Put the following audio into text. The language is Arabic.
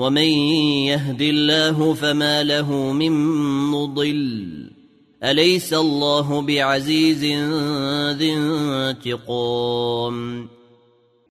ومن يهد الله فما له من مضل. أليس الله بعزيز ذي انتقام؟